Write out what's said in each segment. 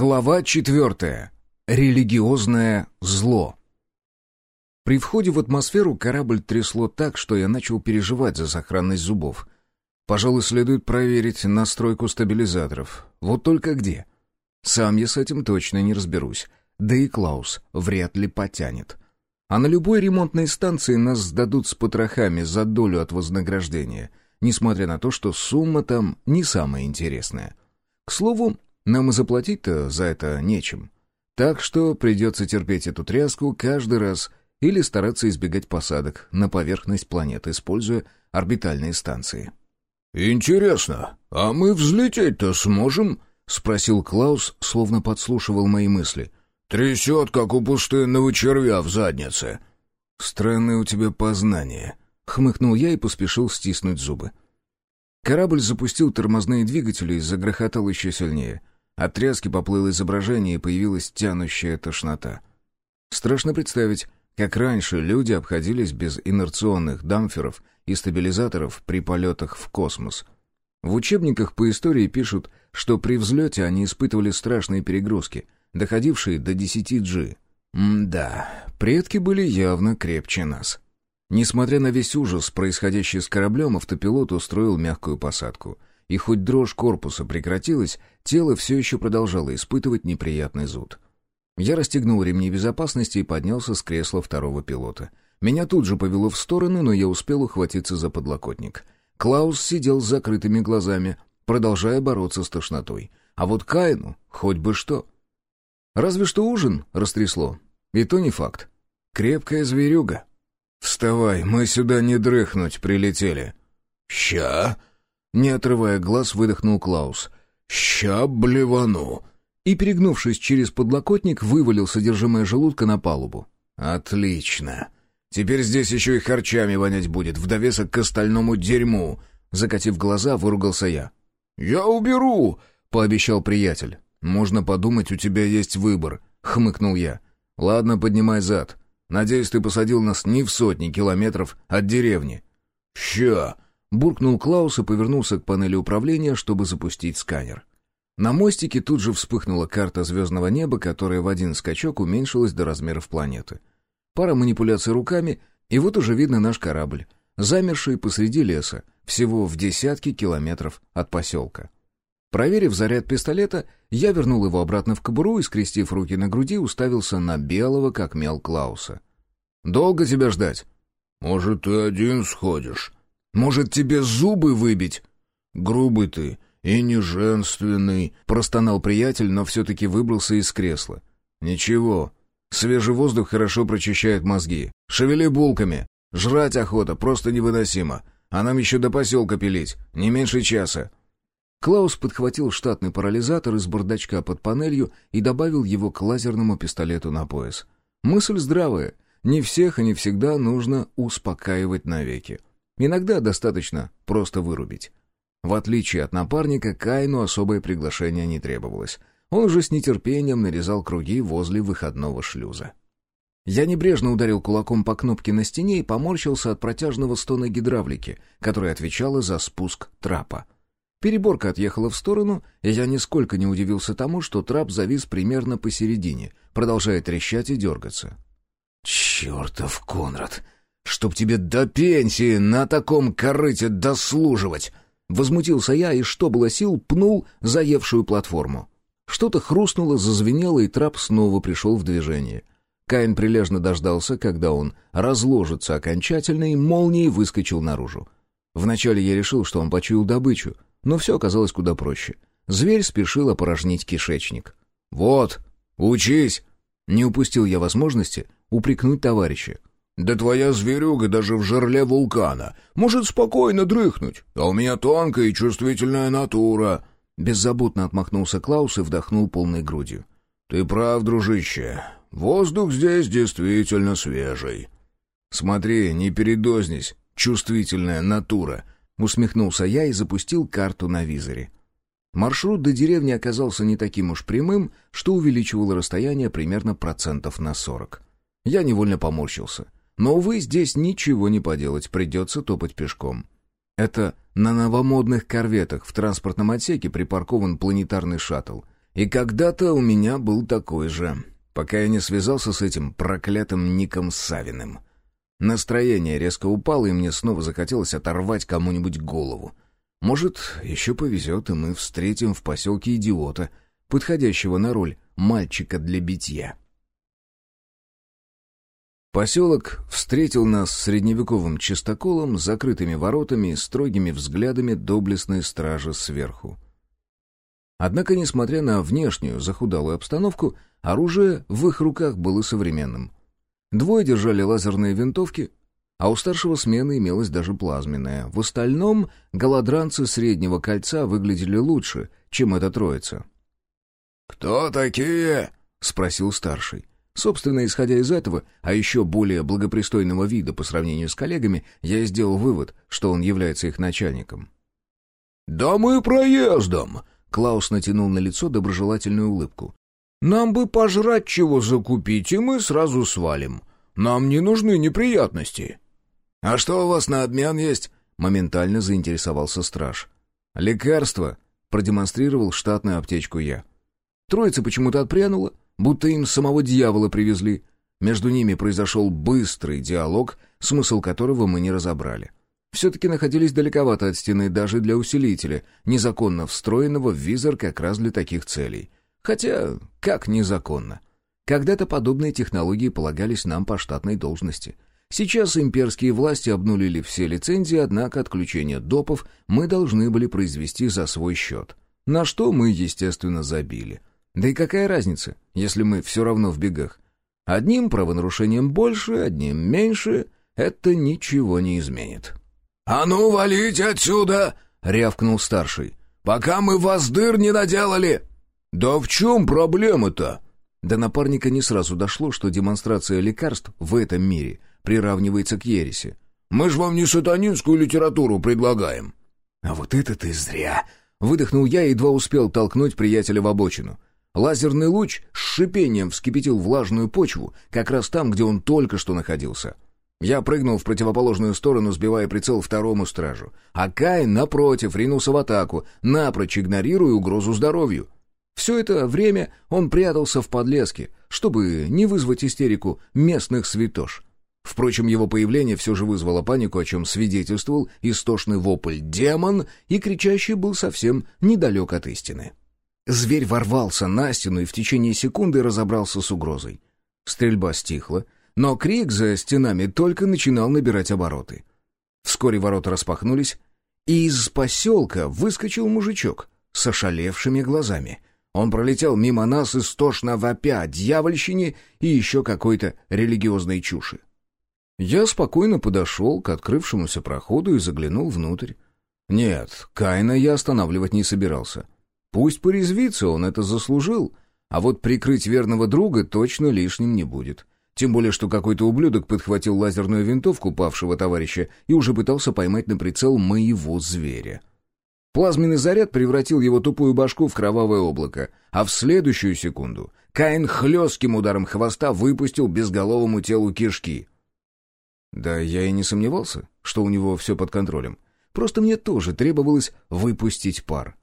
Глава четвертая. Религиозное зло. При входе в атмосферу корабль трясло так, что я начал переживать за сохранность зубов. Пожалуй, следует проверить настройку стабилизаторов. Вот только где? Сам я с этим точно не разберусь. Да и Клаус вряд ли потянет. А на любой ремонтной станции нас сдадут с потрохами за долю от вознаграждения, несмотря на то, что сумма там не самая интересная. К слову, нам и заплатить-то за это нечем. Так что придется терпеть эту тряску каждый раз или стараться избегать посадок на поверхность планеты, используя орбитальные станции. «Интересно, а мы взлететь-то сможем?» — спросил Клаус, словно подслушивал мои мысли. «Трясет, как у пустынного червя в заднице». «Странное у тебя познание», — хмыкнул я и поспешил стиснуть зубы. Корабль запустил тормозные двигатели и загрохотал еще сильнее. От тряски поплыло изображение, и появилась тянущая тошнота. Страшно представить, как раньше люди обходились без инерционных дамферов и стабилизаторов при полетах в космос. В учебниках по истории пишут, что при взлете они испытывали страшные перегрузки, доходившие до 10 G. М-да, предки были явно крепче нас. Несмотря на весь ужас, происходящий с кораблем, автопилот устроил мягкую посадку — и хоть дрожь корпуса прекратилась, тело все еще продолжало испытывать неприятный зуд. Я расстегнул ремни безопасности и поднялся с кресла второго пилота. Меня тут же повело в сторону, но я успел ухватиться за подлокотник. Клаус сидел с закрытыми глазами, продолжая бороться с тошнотой. А вот Каину хоть бы что. Разве что ужин растрясло. И то не факт. Крепкая зверюга. «Вставай, мы сюда не дрыхнуть прилетели». «Ща?» Не отрывая глаз, выдохнул Клаус. «Ща блевану!» И, перегнувшись через подлокотник, вывалил содержимое желудка на палубу. «Отлично! Теперь здесь еще и харчами вонять будет, в довесок к остальному дерьму!» Закатив глаза, выругался я. «Я уберу!» — пообещал приятель. «Можно подумать, у тебя есть выбор», — хмыкнул я. «Ладно, поднимай зад. Надеюсь, ты посадил нас не в сотни километров от деревни». «Ща!» Буркнул Клаус и повернулся к панели управления, чтобы запустить сканер. На мостике тут же вспыхнула карта звездного неба, которая в один скачок уменьшилась до размеров планеты. Пара манипуляций руками, и вот уже видно наш корабль, замерший посреди леса, всего в десятки километров от поселка. Проверив заряд пистолета, я вернул его обратно в кобуру и, скрестив руки на груди, уставился на белого, как мел Клауса. «Долго тебя ждать?» «Может, ты один сходишь?» Может, тебе зубы выбить?» «Грубый ты и не женственный», — простонал приятель, но все-таки выбрался из кресла. «Ничего, свежий воздух хорошо прочищает мозги. Шевели булками. Жрать охота, просто невыносимо. А нам еще до поселка пилить, не меньше часа». Клаус подхватил штатный парализатор из бардачка под панелью и добавил его к лазерному пистолету на пояс. Мысль здравая. Не всех и не всегда нужно успокаивать навеки. Иногда достаточно просто вырубить. В отличие от напарника, Кайну особое приглашение не требовалось. Он уже с нетерпением нарезал круги возле выходного шлюза. Я небрежно ударил кулаком по кнопке на стене и поморщился от протяжного стона гидравлики, которая отвечала за спуск трапа. Переборка отъехала в сторону, и я нисколько не удивился тому, что трап завис примерно посередине, продолжая трещать и дергаться. «Чертов Конрад! Чтоб тебе до пенсии на таком корыте дослуживать!» Возмутился я и, что было сил, пнул заевшую платформу. Что-то хрустнуло, зазвенело, и трап снова пришел в движение. Каин прилежно дождался, когда он разложится окончательно, и молнией выскочил наружу. Вначале я решил, что он почуял добычу, но все оказалось куда проще. Зверь спешил опорожнить кишечник. «Вот, учись!» Не упустил я возможности упрекнуть товарища. Да твоя зверюга даже в жерле вулкана может спокойно дрыхнуть, а у меня тонкая и чувствительная натура». Беззаботно отмахнулся Клаус и вдохнул полной грудью. «Ты прав, дружище. Воздух здесь действительно свежий». «Смотри, не передознись, чувствительная натура», — усмехнулся я и запустил карту на визоре. Маршрут до деревни оказался не таким уж прямым, что увеличивало расстояние примерно процентов на сорок. Я невольно поморщился — но, увы, здесь ничего не поделать, придется топать пешком. Это на новомодных корветах в транспортном отсеке припаркован планетарный шаттл. И когда-то у меня был такой же, пока я не связался с этим проклятым Ником Савиным. Настроение резко упало, и мне снова захотелось оторвать кому-нибудь голову. Может, еще повезет, и мы встретим в поселке идиота, подходящего на роль мальчика для битья. Поселок встретил нас средневековым чистоколом, закрытыми воротами и строгими взглядами доблестной стражи сверху. Однако, несмотря на внешнюю захудалую обстановку, оружие в их руках было современным. Двое держали лазерные винтовки, а у старшего смены имелась даже плазменная. В остальном голодранцы среднего кольца выглядели лучше, чем эта троица. «Кто такие?» — спросил старший. Собственно, исходя из этого, а еще более благопристойного вида по сравнению с коллегами, я и сделал вывод, что он является их начальником. «Да мы проездом!» — Клаус натянул на лицо доброжелательную улыбку. «Нам бы пожрать чего закупить, и мы сразу свалим. Нам не нужны неприятности». «А что у вас на обмен есть?» — моментально заинтересовался страж. «Лекарство», — продемонстрировал штатную аптечку я. Троица почему-то отпрянула, будто им самого дьявола привезли. Между ними произошел быстрый диалог, смысл которого мы не разобрали. Все-таки находились далековато от стены даже для усилителя, незаконно встроенного в визор как раз для таких целей. Хотя, как незаконно? Когда-то подобные технологии полагались нам по штатной должности. Сейчас имперские власти обнулили все лицензии, однако отключение допов мы должны были произвести за свой счет. На что мы, естественно, забили. Да и какая разница, если мы все равно в бегах? Одним правонарушением больше, одним меньше — это ничего не изменит. «А ну, валите отсюда!» — рявкнул старший. «Пока мы вас дыр не наделали!» «Да в чем проблема-то?» До напарника не сразу дошло, что демонстрация лекарств в этом мире приравнивается к ереси. «Мы ж вам не сатанинскую литературу предлагаем». «А вот это ты зря!» — выдохнул я и едва успел толкнуть приятеля в обочину. Лазерный луч с шипением вскипятил влажную почву, как раз там, где он только что находился. Я прыгнул в противоположную сторону, сбивая прицел второму стражу. А Каин, напротив, ринулся в атаку, напрочь игнорируя угрозу здоровью. Все это время он прятался в подлеске, чтобы не вызвать истерику местных святош. Впрочем, его появление все же вызвало панику, о чем свидетельствовал истошный вопль «Демон», и кричащий был совсем недалек от истины. Зверь ворвался на стену и в течение секунды разобрался с угрозой. Стрельба стихла, но крик за стенами только начинал набирать обороты. Вскоре ворота распахнулись, и из поселка выскочил мужичок с ошалевшими глазами. Он пролетел мимо нас истошно вопя дьявольщине и еще какой-то религиозной чуши. Я спокойно подошел к открывшемуся проходу и заглянул внутрь. Нет, Каина я останавливать не собирался. Пусть порезвится, он это заслужил. А вот прикрыть верного друга точно лишним не будет. Тем более, что какой-то ублюдок подхватил лазерную винтовку павшего товарища и уже пытался поймать на прицел моего зверя. Плазменный заряд превратил его тупую башку в кровавое облако, а в следующую секунду Каин хлестким ударом хвоста выпустил безголовому телу кишки. Да я и не сомневался, что у него все под контролем. Просто мне тоже требовалось выпустить пар.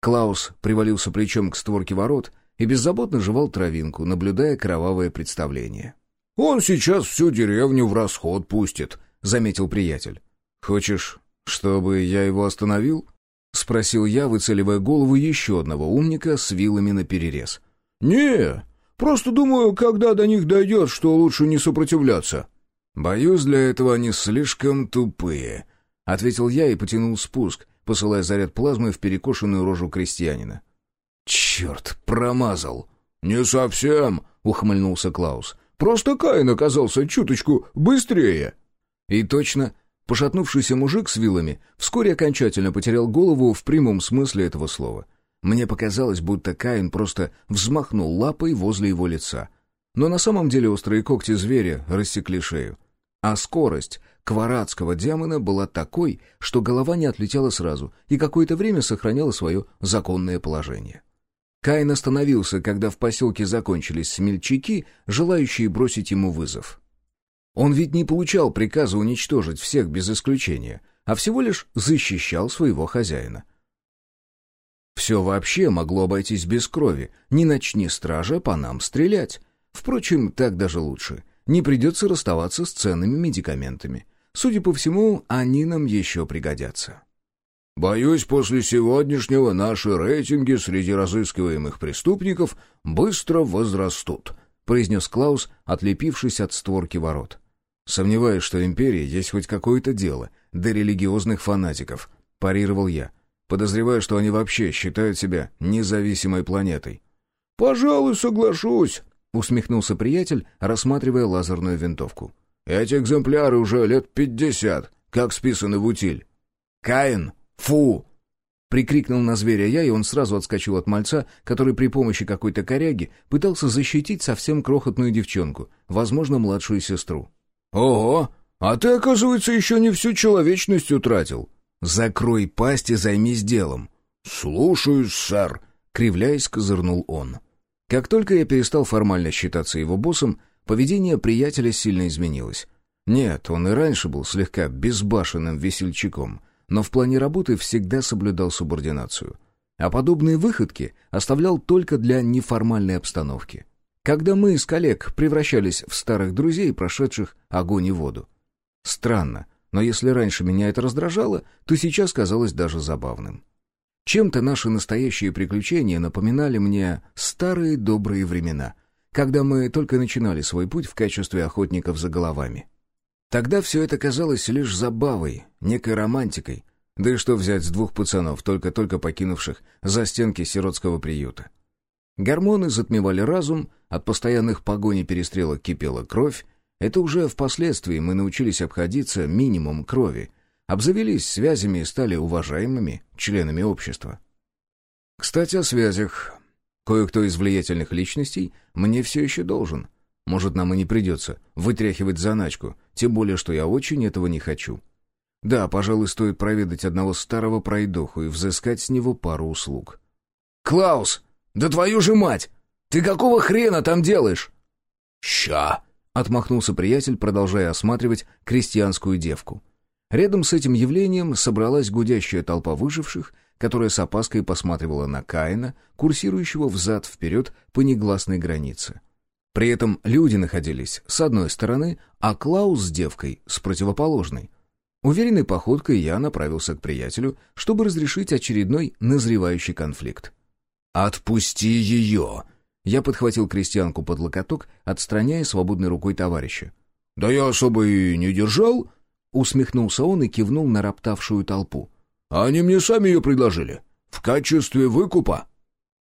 Клаус привалился плечом к створке ворот и беззаботно жевал травинку, наблюдая кровавое представление. «Он сейчас всю деревню в расход пустит», — заметил приятель. «Хочешь, чтобы я его остановил?» — спросил я, выцеливая голову еще одного умника с вилами наперерез. «Не, просто думаю, когда до них дойдет, что лучше не сопротивляться». «Боюсь, для этого они слишком тупые», — ответил я и потянул спуск, посылая заряд плазмы в перекошенную рожу крестьянина. «Черт, промазал!» «Не совсем», — ухмыльнулся Клаус. «Просто Каин оказался чуточку быстрее». И точно, пошатнувшийся мужик с вилами вскоре окончательно потерял голову в прямом смысле этого слова. Мне показалось, будто Каин просто взмахнул лапой возле его лица. Но на самом деле острые когти зверя рассекли шею. А скорость кварадского демона была такой, что голова не отлетела сразу и какое-то время сохраняла свое законное положение. Каин остановился, когда в поселке закончились смельчаки, желающие бросить ему вызов. Он ведь не получал приказа уничтожить всех без исключения, а всего лишь защищал своего хозяина. Все вообще могло обойтись без крови. Не начни стража по нам стрелять. Впрочем, так даже лучше. Не придется расставаться с ценными медикаментами. Судя по всему, они нам еще пригодятся. «Боюсь, после сегодняшнего наши рейтинги среди разыскиваемых преступников быстро возрастут», произнес Клаус, отлепившись от створки ворот. «Сомневаюсь, что Империи есть хоть какое-то дело до религиозных фанатиков», парировал я. Подозреваю, что они вообще считают себя независимой планетой. «Пожалуй, соглашусь», — усмехнулся приятель, рассматривая лазерную винтовку. «Эти экземпляры уже лет пятьдесят, как списаны в утиль». «Каин! Фу!» Прикрикнул на зверя я, и он сразу отскочил от мальца, который при помощи какой-то коряги пытался защитить совсем крохотную девчонку, возможно, младшую сестру. «Ого! А ты, оказывается, еще не всю человечность утратил!» «Закрой пасть и займись делом». «Слушаюсь, сэр», — кривляясь, козырнул он. Как только я перестал формально считаться его боссом, поведение приятеля сильно изменилось. Нет, он и раньше был слегка безбашенным весельчаком, но в плане работы всегда соблюдал субординацию. А подобные выходки оставлял только для неформальной обстановки. Когда мы из коллег превращались в старых друзей, прошедших огонь и воду. Странно, но если раньше меня это раздражало, то сейчас казалось даже забавным. Чем-то наши настоящие приключения напоминали мне старые добрые времена, когда мы только начинали свой путь в качестве охотников за головами. Тогда все это казалось лишь забавой, некой романтикой, да и что взять с двух пацанов, только-только покинувших за стенки сиротского приюта. Гормоны затмевали разум, от постоянных погоней перестрелок кипела кровь, это уже впоследствии мы научились обходиться минимум крови, обзавелись связями и стали уважаемыми членами общества. Кстати, о связях. Кое-кто из влиятельных личностей мне все еще должен. Может, нам и не придется вытряхивать заначку, тем более, что я очень этого не хочу. Да, пожалуй, стоит проведать одного старого пройдоху и взыскать с него пару услуг. «Клаус! Да твою же мать! Ты какого хрена там делаешь?» «Ща!» Отмахнулся приятель, продолжая осматривать крестьянскую девку. Рядом с этим явлением собралась гудящая толпа выживших, которая с опаской посматривала на Каина, курсирующего взад-вперед по негласной границе. При этом люди находились с одной стороны, а Клаус с девкой с противоположной. Уверенной походкой я направился к приятелю, чтобы разрешить очередной назревающий конфликт. «Отпусти ее!» Я подхватил крестьянку под локоток, отстраняя свободной рукой товарища. «Да я особо и не держал», — усмехнулся он и кивнул на роптавшую толпу. «Они мне сами ее предложили. В качестве выкупа».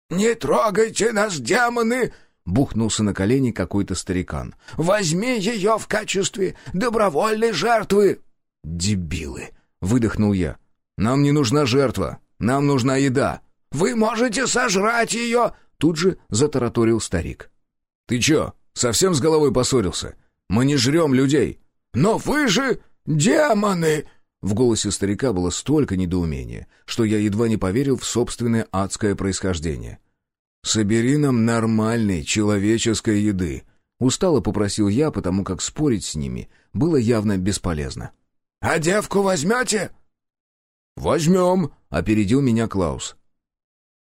«Не трогайте нас, демоны!» — бухнулся на колени какой-то старикан. «Возьми ее в качестве добровольной жертвы!» «Дебилы!» — выдохнул я. «Нам не нужна жертва, нам нужна еда!» «Вы можете сожрать ее!» Тут же затараторил старик. «Ты чё, совсем с головой поссорился? Мы не жрем людей!» «Но вы же демоны!» В голосе старика было столько недоумения, что я едва не поверил в собственное адское происхождение. «Собери нам нормальной человеческой еды», — устало попросил я, потому как спорить с ними было явно бесполезно. «А девку возьмете?» «Возьмем», — опередил меня Клаус.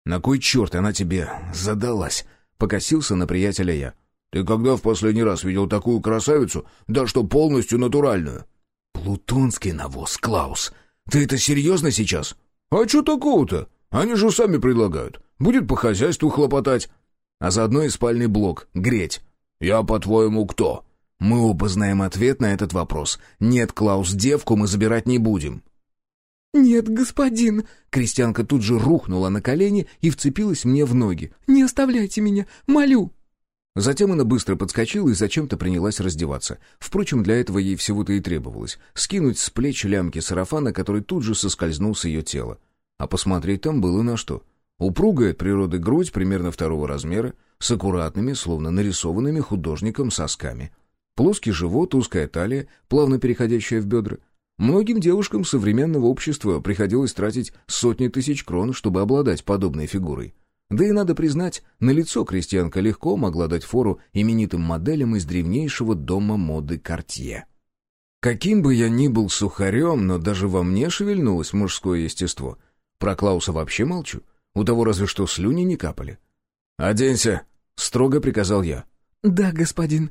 «На кой черт она тебе задалась?» — покосился на приятеля я. «Ты когда в последний раз видел такую красавицу, да что полностью натуральную?» «Плутонский навоз, Клаус. Ты это серьезно сейчас?» «А что такого-то? Они же сами предлагают. Будет по хозяйству хлопотать. А заодно и спальный блок. Греть». «Я, по-твоему, кто?» «Мы оба знаем ответ на этот вопрос. Нет, Клаус, девку мы забирать не будем». «Нет, господин!» Крестьянка тут же рухнула на колени и вцепилась мне в ноги. «Не оставляйте меня! Молю!» Затем она быстро подскочила и зачем-то принялась раздеваться. Впрочем, для этого ей всего-то и требовалось. Скинуть с плеч лямки сарафана, который тут же соскользнул с ее тела. А посмотреть там было на что. Упругая от природы грудь примерно второго размера, с аккуратными, словно нарисованными художником сосками. Плоский живот, узкая талия, плавно переходящая в бедра — Многим девушкам современного общества приходилось тратить сотни тысяч крон, чтобы обладать подобной фигурой. Да и надо признать, на лицо крестьянка легко могла дать фору именитым моделям из древнейшего дома моды Кортье. Каким бы я ни был сухарем, но даже во мне шевельнулось мужское естество. Про Клауса вообще молчу. У того разве что слюни не капали. «Оденься!» — строго приказал я. «Да, господин».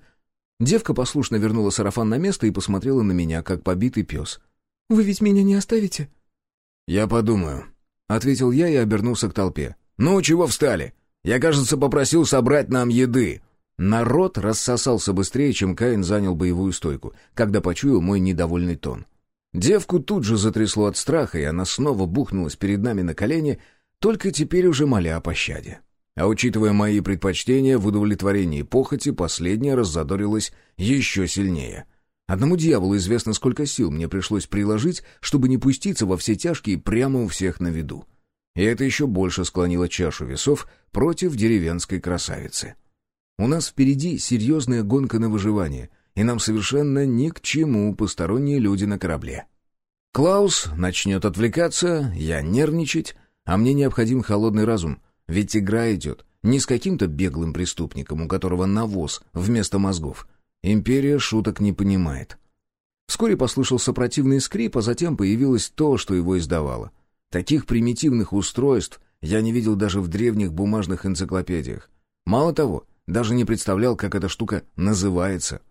Девка послушно вернула сарафан на место и посмотрела на меня, как побитый пес. «Вы ведь меня не оставите?» «Я подумаю», — ответил я и обернулся к толпе. «Ну, чего встали? Я, кажется, попросил собрать нам еды». Народ рассосался быстрее, чем Каин занял боевую стойку, когда почуял мой недовольный тон. Девку тут же затрясло от страха, и она снова бухнулась перед нами на колени, только теперь уже моля о пощаде. А учитывая мои предпочтения в удовлетворении похоти, последняя раззадорилась еще сильнее. Одному дьяволу известно, сколько сил мне пришлось приложить, чтобы не пуститься во все тяжкие прямо у всех на виду. И это еще больше склонило чашу весов против деревенской красавицы. У нас впереди серьезная гонка на выживание, и нам совершенно ни к чему посторонние люди на корабле. Клаус начнет отвлекаться, я нервничать, а мне необходим холодный разум, ведь игра идет не с каким-то беглым преступником, у которого навоз вместо мозгов. Империя шуток не понимает. Вскоре послышался противный скрип, а затем появилось то, что его издавало. Таких примитивных устройств я не видел даже в древних бумажных энциклопедиях. Мало того, даже не представлял, как эта штука называется.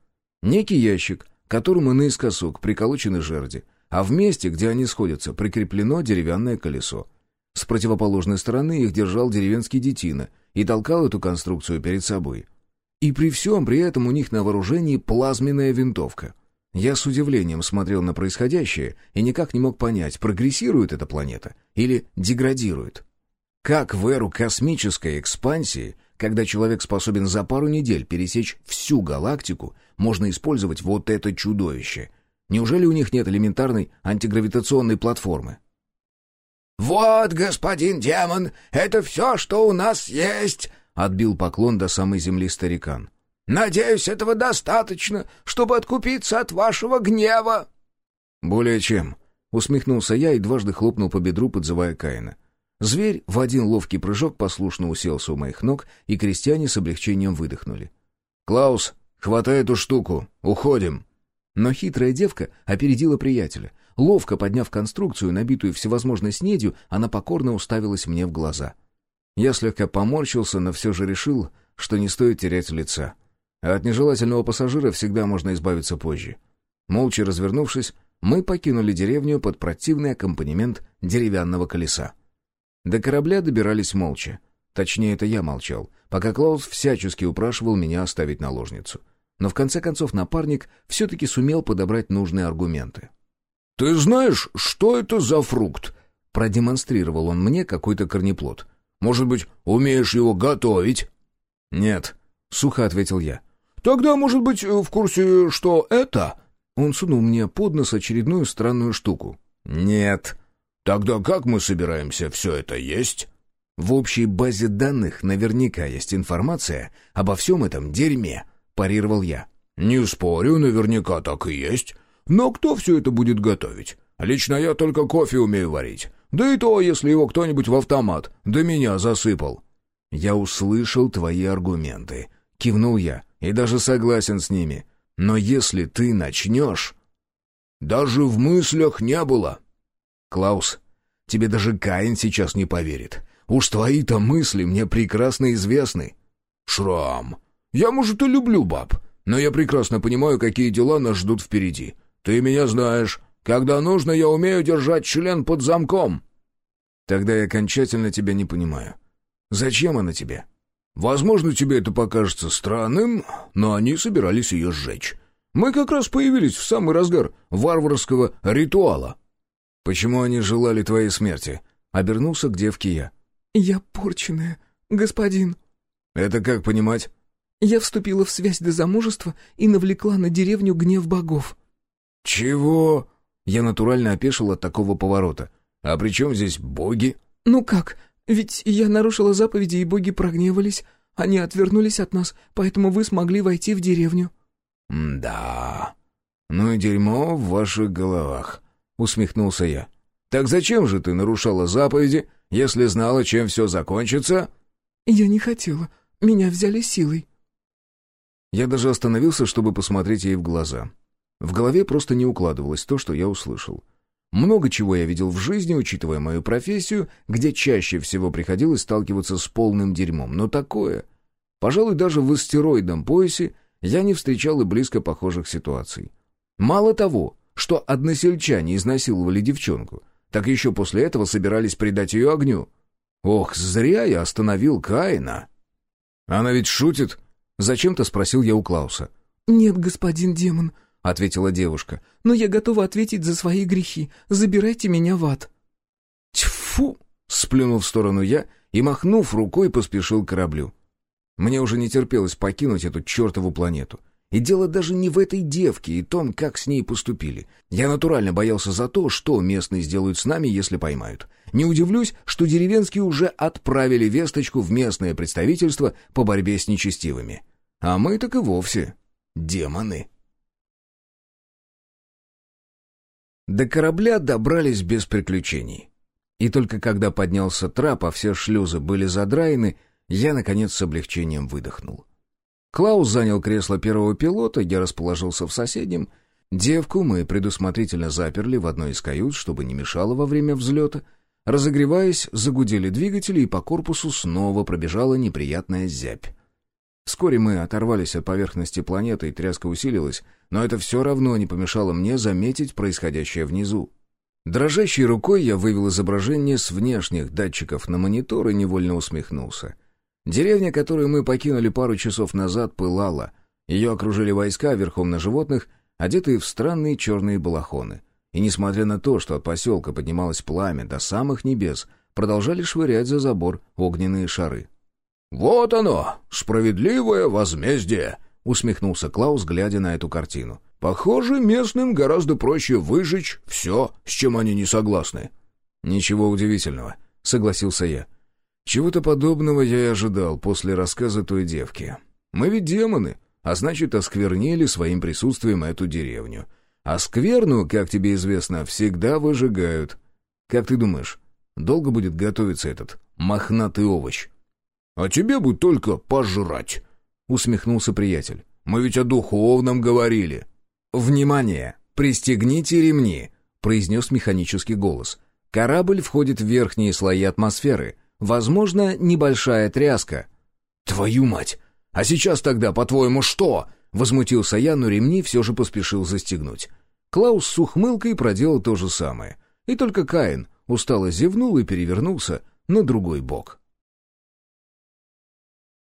Некий ящик, которому наискосок приколочены жерди, а в месте, где они сходятся, прикреплено деревянное колесо. С противоположной стороны их держал деревенский детина и толкал эту конструкцию перед собой. И при всем при этом у них на вооружении плазменная винтовка. Я с удивлением смотрел на происходящее и никак не мог понять, прогрессирует эта планета или деградирует. Как в эру космической экспансии когда человек способен за пару недель пересечь всю галактику, можно использовать вот это чудовище. Неужели у них нет элементарной антигравитационной платформы? «Вот, господин демон, это все, что у нас есть!» — отбил поклон до самой земли старикан. «Надеюсь, этого достаточно, чтобы откупиться от вашего гнева!» «Более чем», — усмехнулся я и дважды хлопнул по бедру, подзывая Каина. Зверь в один ловкий прыжок послушно уселся у моих ног, и крестьяне с облегчением выдохнули. «Клаус, хватай эту штуку, уходим!» Но хитрая девка опередила приятеля. Ловко подняв конструкцию, набитую всевозможной снедью, она покорно уставилась мне в глаза. Я слегка поморщился, но все же решил, что не стоит терять лица. А от нежелательного пассажира всегда можно избавиться позже. Молча развернувшись, мы покинули деревню под противный аккомпанемент деревянного колеса. До корабля добирались молча. Точнее, это я молчал, пока Клаус всячески упрашивал меня оставить наложницу. Но в конце концов напарник все-таки сумел подобрать нужные аргументы. «Ты знаешь, что это за фрукт?» Продемонстрировал он мне какой-то корнеплод. «Может быть, умеешь его готовить?» «Нет», — сухо ответил я. «Тогда, может быть, в курсе, что это?» Он сунул мне под нос очередную странную штуку. «Нет», Тогда как мы собираемся все это есть? В общей базе данных наверняка есть информация обо всем этом дерьме, парировал я. Не спорю, наверняка так и есть. Но кто все это будет готовить? Лично я только кофе умею варить. Да и то, если его кто-нибудь в автомат до меня засыпал. Я услышал твои аргументы, кивнул я, и даже согласен с ними. Но если ты начнешь... Даже в мыслях не было. «Клаус, тебе даже Каин сейчас не поверит. Уж твои-то мысли мне прекрасно известны». «Шрам, я, может, и люблю баб, но я прекрасно понимаю, какие дела нас ждут впереди. Ты меня знаешь. Когда нужно, я умею держать член под замком». «Тогда я окончательно тебя не понимаю. Зачем она тебе?» «Возможно, тебе это покажется странным, но они собирались ее сжечь. Мы как раз появились в самый разгар варварского ритуала». «Почему они желали твоей смерти?» — обернулся к девке я. «Я порченная, господин». «Это как понимать?» «Я вступила в связь до замужества и навлекла на деревню гнев богов». «Чего?» Я натурально опешил от такого поворота. «А при чем здесь боги?» «Ну как? Ведь я нарушила заповеди, и боги прогневались. Они отвернулись от нас, поэтому вы смогли войти в деревню». «Да. Ну и дерьмо в ваших головах усмехнулся я. «Так зачем же ты нарушала заповеди, если знала, чем все закончится?» «Я не хотела. Меня взяли силой». Я даже остановился, чтобы посмотреть ей в глаза. В голове просто не укладывалось то, что я услышал. Много чего я видел в жизни, учитывая мою профессию, где чаще всего приходилось сталкиваться с полным дерьмом. Но такое... Пожалуй, даже в астероидном поясе я не встречал и близко похожих ситуаций. Мало того, что односельчане изнасиловали девчонку, так еще после этого собирались предать ее огню. Ох, зря я остановил Каина. «Она ведь шутит?» — зачем-то спросил я у Клауса. «Нет, господин демон», — ответила девушка, — «но я готова ответить за свои грехи. Забирайте меня в ад». «Тьфу!» — сплюнул в сторону я и, махнув рукой, поспешил к кораблю. Мне уже не терпелось покинуть эту чертову планету. И дело даже не в этой девке и том, как с ней поступили. Я натурально боялся за то, что местные сделают с нами, если поймают. Не удивлюсь, что деревенские уже отправили весточку в местное представительство по борьбе с нечестивыми. А мы так и вовсе демоны. До корабля добрались без приключений. И только когда поднялся трап, а все шлюзы были задраены, я, наконец, с облегчением выдохнул. Клаус занял кресло первого пилота, я расположился в соседнем. Девку мы предусмотрительно заперли в одной из кают, чтобы не мешало во время взлета. Разогреваясь, загудели двигатели, и по корпусу снова пробежала неприятная зябь. Вскоре мы оторвались от поверхности планеты, и тряска усилилась, но это все равно не помешало мне заметить происходящее внизу. Дрожащей рукой я вывел изображение с внешних датчиков на монитор и невольно усмехнулся. Деревня, которую мы покинули пару часов назад, пылала. Ее окружили войска верхом на животных, одетые в странные черные балахоны. И несмотря на то, что от поселка поднималось пламя до самых небес, продолжали швырять за забор огненные шары. «Вот оно, справедливое возмездие!» — усмехнулся Клаус, глядя на эту картину. «Похоже, местным гораздо проще выжечь все, с чем они не согласны». «Ничего удивительного», — согласился я. Чего-то подобного я и ожидал после рассказа той девки. Мы ведь демоны, а значит, осквернили своим присутствием эту деревню. А скверну, как тебе известно, всегда выжигают. Как ты думаешь, долго будет готовиться этот мохнатый овощ? — А тебе бы только пожрать, — усмехнулся приятель. — Мы ведь о духовном говорили. — Внимание! Пристегните ремни! — произнес механический голос. Корабль входит в верхние слои атмосферы — Возможно, небольшая тряска. «Твою мать! А сейчас тогда, по-твоему, что?» Возмутился я, но ремни все же поспешил застегнуть. Клаус с ухмылкой проделал то же самое. И только Каин устало зевнул и перевернулся на другой бок.